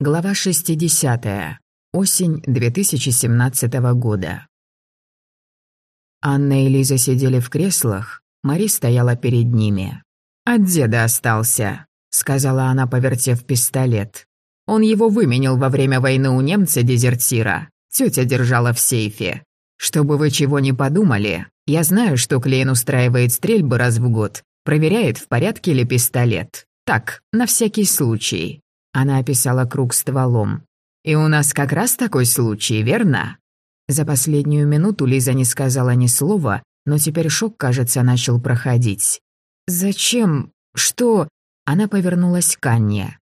Глава 60. Осень 2017 года. Анна и Лиза сидели в креслах, Мари стояла перед ними. «От деда остался», — сказала она, повертев пистолет. «Он его выменил во время войны у немца-дезертира. Тетя держала в сейфе. Чтобы вы чего не подумали, я знаю, что Клейн устраивает стрельбы раз в год, проверяет, в порядке ли пистолет. Так, на всякий случай. Она описала круг стволом. «И у нас как раз такой случай, верно?» За последнюю минуту Лиза не сказала ни слова, но теперь шок, кажется, начал проходить. «Зачем? Что?» Она повернулась к Анне.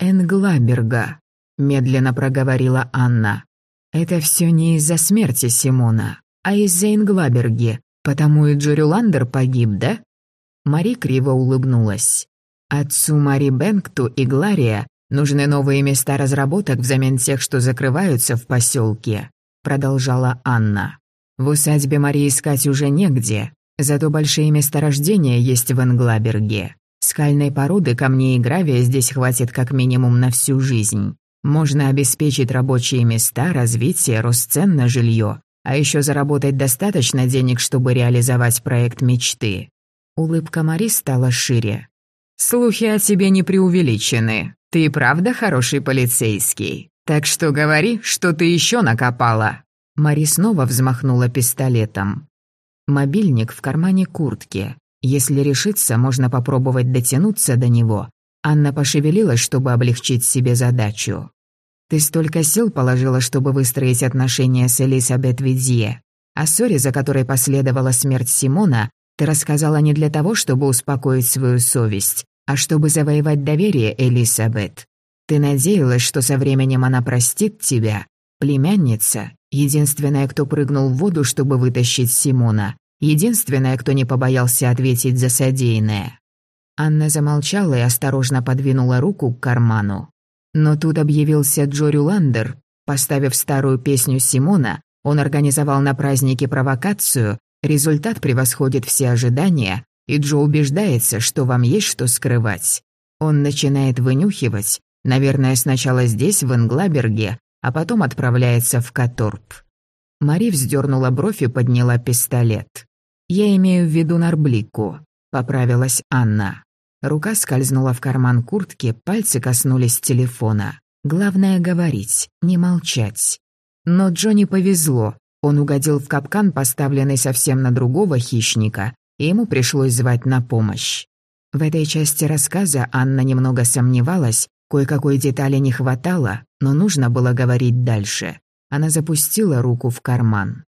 «Энглаберга», — медленно проговорила Анна. «Это все не из-за смерти Симона, а из-за Энглаберги, потому и Джори Ландер погиб, да?» Мари криво улыбнулась. Отцу Мари Бенкту и Глария Нужны новые места разработок взамен тех, что закрываются в поселке, продолжала Анна. В усадьбе Марии искать уже негде, зато большие месторождения есть в Энглаберге. Скальной породы, камней и гравия здесь хватит как минимум на всю жизнь. Можно обеспечить рабочие места, развитие, рост цен на жилье, а еще заработать достаточно денег, чтобы реализовать проект мечты. Улыбка Мари стала шире. «Слухи о тебе не преувеличены. Ты правда хороший полицейский? Так что говори, что ты еще накопала». Мари снова взмахнула пистолетом. Мобильник в кармане куртки. Если решиться, можно попробовать дотянуться до него. Анна пошевелилась, чтобы облегчить себе задачу. «Ты столько сил положила, чтобы выстроить отношения с Элисабет Видье. О ссоре, за которой последовала смерть Симона, ты рассказала не для того, чтобы успокоить свою совесть, а чтобы завоевать доверие Элисабет. Ты надеялась, что со временем она простит тебя? Племянница, единственная, кто прыгнул в воду, чтобы вытащить Симона, единственная, кто не побоялся ответить за содеянное. Анна замолчала и осторожно подвинула руку к карману. Но тут объявился Джори Ландер. Поставив старую песню Симона, он организовал на празднике провокацию, результат превосходит все ожидания, и Джо убеждается, что вам есть что скрывать. Он начинает вынюхивать, наверное, сначала здесь, в Инглаберге, а потом отправляется в Каторп. Мари вздернула бровь и подняла пистолет. «Я имею в виду Нарблику», — поправилась Анна. Рука скользнула в карман куртки, пальцы коснулись телефона. Главное — говорить, не молчать. Но Джонни повезло. Он угодил в капкан, поставленный совсем на другого хищника, и ему пришлось звать на помощь. В этой части рассказа Анна немного сомневалась, кое-какой детали не хватало, но нужно было говорить дальше. Она запустила руку в карман.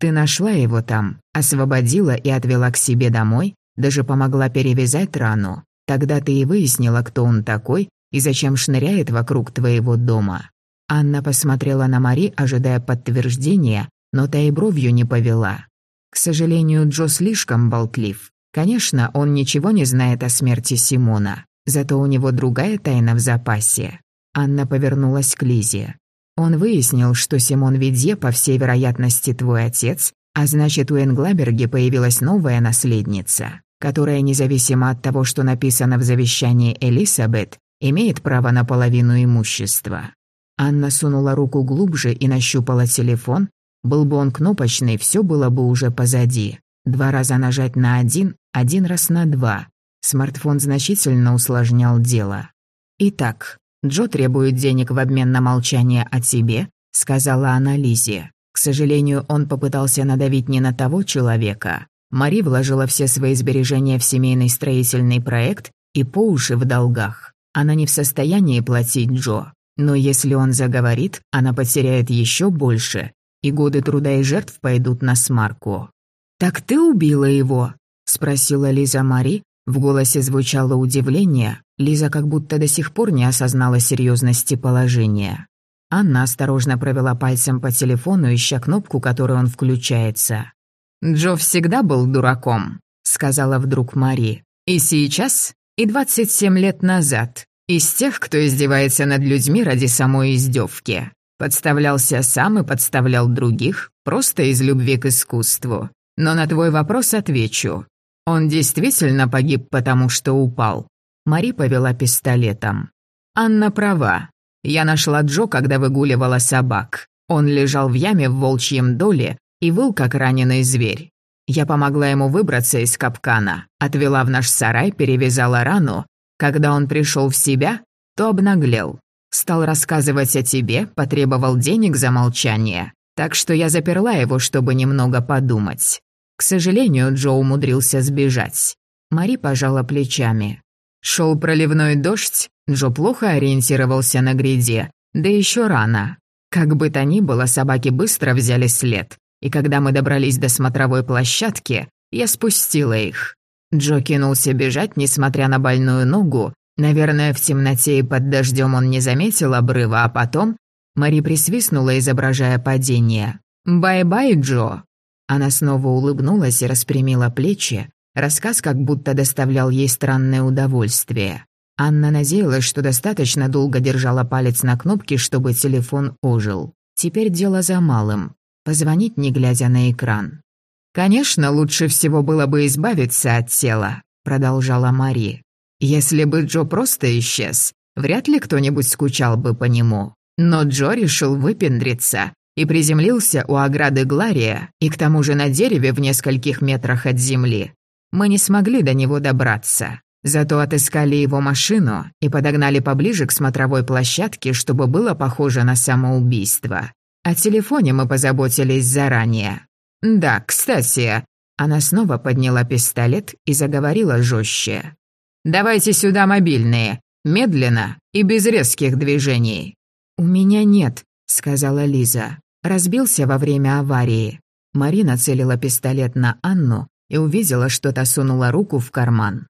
«Ты нашла его там, освободила и отвела к себе домой, даже помогла перевязать рану. Тогда ты и выяснила, кто он такой и зачем шныряет вокруг твоего дома». Анна посмотрела на Мари, ожидая подтверждения, но та и бровью не повела. К сожалению, Джо слишком болтлив. Конечно, он ничего не знает о смерти Симона, зато у него другая тайна в запасе. Анна повернулась к Лизе. Он выяснил, что Симон Видье, по всей вероятности, твой отец, а значит, у Энглаберги появилась новая наследница, которая, независимо от того, что написано в завещании Элисабет, имеет право на половину имущества. Анна сунула руку глубже и нащупала телефон, был бы он кнопочный, все было бы уже позади. Два раза нажать на один, один раз на два. Смартфон значительно усложнял дело. «Итак, Джо требует денег в обмен на молчание о тебе», — сказала она Лизе. К сожалению, он попытался надавить не на того человека. Мари вложила все свои сбережения в семейный строительный проект и по уши в долгах. Она не в состоянии платить Джо. Но если он заговорит, она потеряет еще больше, и годы труда и жертв пойдут на смарку. «Так ты убила его?» — спросила Лиза Мари. В голосе звучало удивление. Лиза как будто до сих пор не осознала серьезности положения. Анна осторожно провела пальцем по телефону, ища кнопку, которой он включается. «Джо всегда был дураком», — сказала вдруг Мари. «И сейчас, и 27 лет назад. Из тех, кто издевается над людьми ради самой издевки. Подставлялся сам и подставлял других, просто из любви к искусству. Но на твой вопрос отвечу. Он действительно погиб, потому что упал. Мари повела пистолетом. Анна права. Я нашла Джо, когда выгуливала собак. Он лежал в яме в волчьем доле и выл, как раненый зверь. Я помогла ему выбраться из капкана, отвела в наш сарай, перевязала рану. Когда он пришел в себя, то обнаглел. Стал рассказывать о тебе, потребовал денег за молчание. Так что я заперла его, чтобы немного подумать. К сожалению, Джо умудрился сбежать. Мари пожала плечами. Шел проливной дождь, Джо плохо ориентировался на гряде, да еще рано. Как бы то ни было, собаки быстро взяли след, и когда мы добрались до смотровой площадки, я спустила их. Джо кинулся бежать, несмотря на больную ногу. Наверное, в темноте и под дождем он не заметил обрыва, а потом Мари присвистнула, изображая падение. «Bye-bye, Джо!» Она снова улыбнулась и распрямила плечи. Рассказ как будто доставлял ей странное удовольствие. Анна надеялась, что достаточно долго держала палец на кнопке, чтобы телефон ожил. Теперь дело за малым. Позвонить, не глядя на экран. «Конечно, лучше всего было бы избавиться от тела», — продолжала Мари. «Если бы Джо просто исчез, вряд ли кто-нибудь скучал бы по нему. Но Джо решил выпендриться и приземлился у ограды Глария, и к тому же на дереве в нескольких метрах от земли. Мы не смогли до него добраться. Зато отыскали его машину и подогнали поближе к смотровой площадке, чтобы было похоже на самоубийство. О телефоне мы позаботились заранее. Да, кстати, она снова подняла пистолет и заговорила жестче. «Давайте сюда мобильные, медленно и без резких движений». «У меня нет», — сказала Лиза. Разбился во время аварии. Марина целила пистолет на Анну и увидела, что та сунула руку в карман.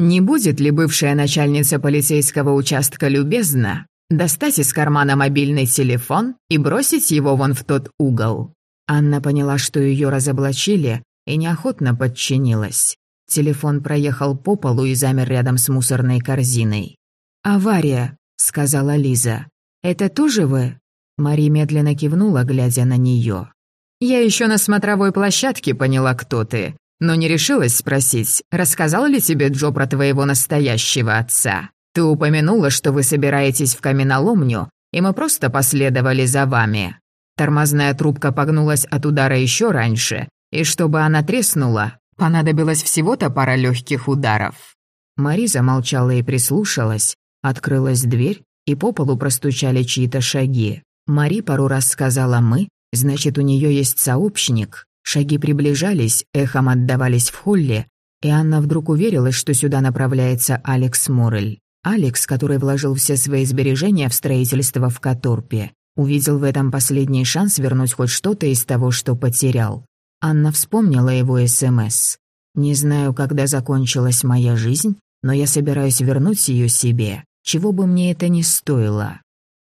Не будет ли бывшая начальница полицейского участка любезна достать из кармана мобильный телефон и бросить его вон в тот угол? Анна поняла, что ее разоблачили, и неохотно подчинилась. Телефон проехал по полу и замер рядом с мусорной корзиной. «Авария», — сказала Лиза. «Это тоже вы?» Мари медленно кивнула, глядя на нее. «Я еще на смотровой площадке поняла, кто ты но не решилась спросить, рассказал ли тебе Джо про твоего настоящего отца. Ты упомянула, что вы собираетесь в каменоломню, и мы просто последовали за вами. Тормозная трубка погнулась от удара еще раньше, и чтобы она треснула, понадобилось всего-то пара легких ударов. Мари замолчала и прислушалась, открылась дверь, и по полу простучали чьи-то шаги. Мари пару раз сказала «мы», значит, у нее есть сообщник. Шаги приближались, эхом отдавались в холле, и Анна вдруг уверилась, что сюда направляется Алекс Моррель. Алекс, который вложил все свои сбережения в строительство в Каторпе, увидел в этом последний шанс вернуть хоть что-то из того, что потерял. Анна вспомнила его СМС. «Не знаю, когда закончилась моя жизнь, но я собираюсь вернуть ее себе, чего бы мне это ни стоило».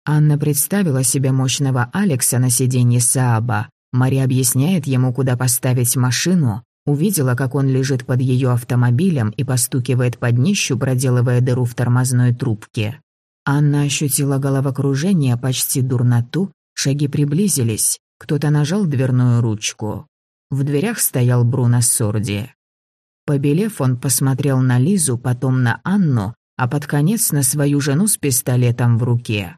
Анна представила себе мощного Алекса на сиденье Сааба, Мари объясняет ему, куда поставить машину, увидела, как он лежит под ее автомобилем и постукивает под днищу, проделывая дыру в тормозной трубке. Анна ощутила головокружение, почти дурноту, шаги приблизились, кто-то нажал дверную ручку. В дверях стоял Бруно Сорди. Побелев, он посмотрел на Лизу, потом на Анну, а под конец на свою жену с пистолетом в руке.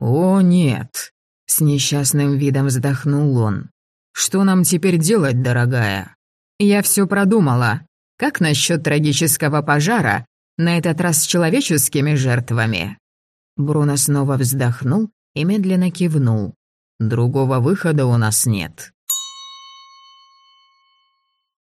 «О, нет!» С несчастным видом вздохнул он. «Что нам теперь делать, дорогая?» «Я все продумала. Как насчет трагического пожара, на этот раз с человеческими жертвами?» Бруно снова вздохнул и медленно кивнул. «Другого выхода у нас нет.